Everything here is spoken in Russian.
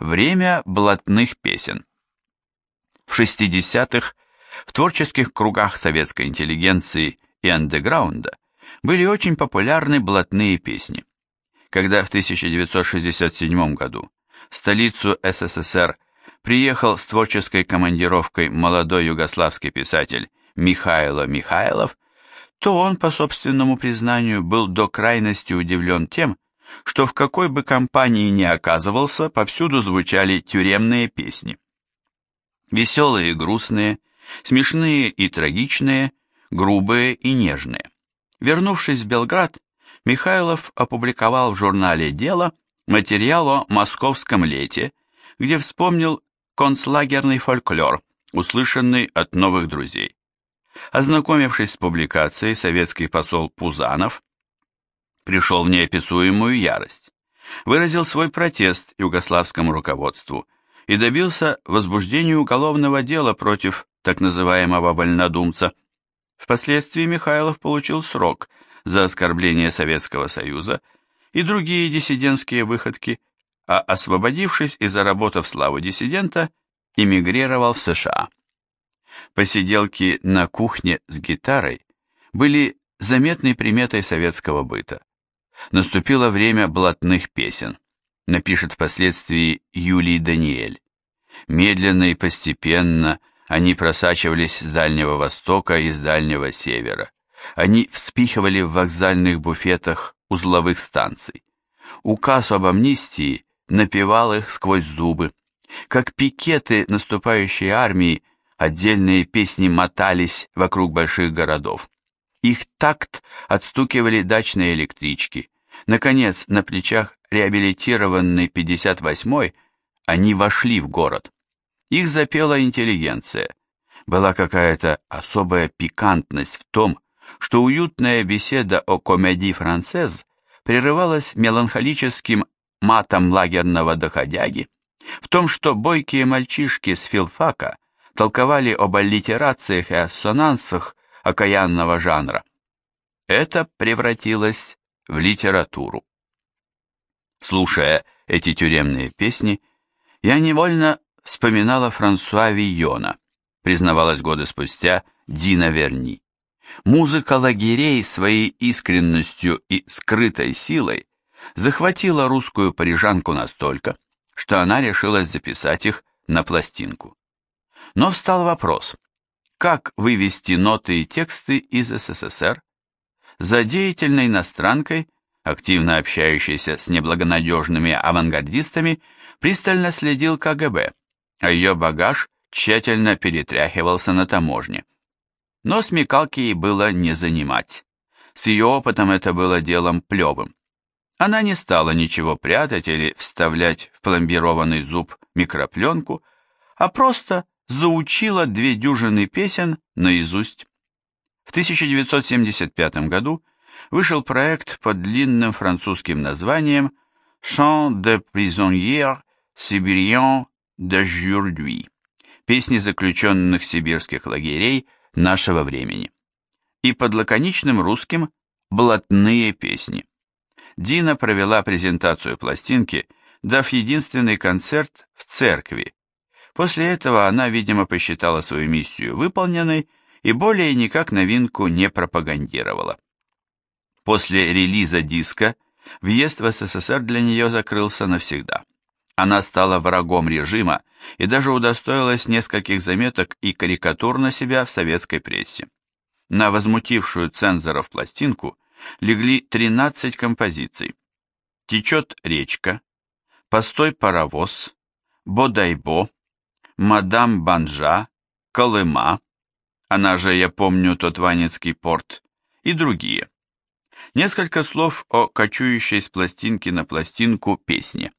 Время блатных песен. В 60-х в творческих кругах советской интеллигенции и андеграунда были очень популярны блатные песни. Когда в 1967 году в столицу СССР приехал с творческой командировкой молодой югославский писатель Михайло Михайлов, то он, по собственному признанию, был до крайности удивлен тем, что в какой бы компании ни оказывался, повсюду звучали тюремные песни. Веселые и грустные, смешные и трагичные, грубые и нежные. Вернувшись в Белград, Михайлов опубликовал в журнале «Дело» материал о московском лете, где вспомнил концлагерный фольклор, услышанный от новых друзей. Ознакомившись с публикацией, советский посол Пузанов пришел в неописуемую ярость, выразил свой протест югославскому руководству и добился возбуждения уголовного дела против так называемого вольнодумца. Впоследствии Михайлов получил срок за оскорбление Советского Союза и другие диссидентские выходки, а освободившись и заработав славу диссидента, эмигрировал в США. Посиделки на кухне с гитарой были заметной приметой советского быта. Наступило время блатных песен, напишет впоследствии Юлий Даниэль. Медленно и постепенно они просачивались с Дальнего Востока и с Дальнего Севера. Они вспихивали в вокзальных буфетах узловых станций. Указ об амнистии напевал их сквозь зубы. Как пикеты наступающей армии, отдельные песни мотались вокруг больших городов. Их такт отстукивали дачные электрички. Наконец, на плечах реабилитированной 58-й они вошли в город. Их запела интеллигенция. Была какая-то особая пикантность в том, что уютная беседа о комедии францез прерывалась меланхолическим матом лагерного доходяги, в том, что бойкие мальчишки с филфака толковали об аллитерациях и ассонансах окаянного жанра. Это превратилось в литературу. Слушая эти тюремные песни, я невольно вспоминала Франсуа Вийона, признавалась годы спустя Дина Верни. Музыка лагерей своей искренностью и скрытой силой захватила русскую парижанку настолько, что она решилась записать их на пластинку. Но встал вопрос, как вывести ноты и тексты из СССР? За деятельной иностранкой, активно общающейся с неблагонадежными авангардистами, пристально следил КГБ, а ее багаж тщательно перетряхивался на таможне. Но смекалки ей было не занимать. С ее опытом это было делом плевым. Она не стала ничего прятать или вставлять в пломбированный зуб микропленку, а просто заучила две дюжины песен наизусть. В 1975 году вышел проект под длинным французским названием «Chant de prisonniers sibériens d'aujourd'hui» песни заключенных сибирских лагерей нашего времени. И под лаконичным русским «Блатные песни». Дина провела презентацию пластинки, дав единственный концерт в церкви, После этого она, видимо, посчитала свою миссию выполненной и более никак новинку не пропагандировала. После релиза диска въезд в СССР для нее закрылся навсегда. Она стала врагом режима и даже удостоилась нескольких заметок и карикатур на себя в советской прессе. На возмутившую цензоров пластинку легли 13 композиций. «Течет речка», «Постой паровоз», «Бодайбо», мадам Банжа, Колыма, она же, я помню, тот Ванецкий порт, и другие. Несколько слов о кочующей с пластинки на пластинку песне.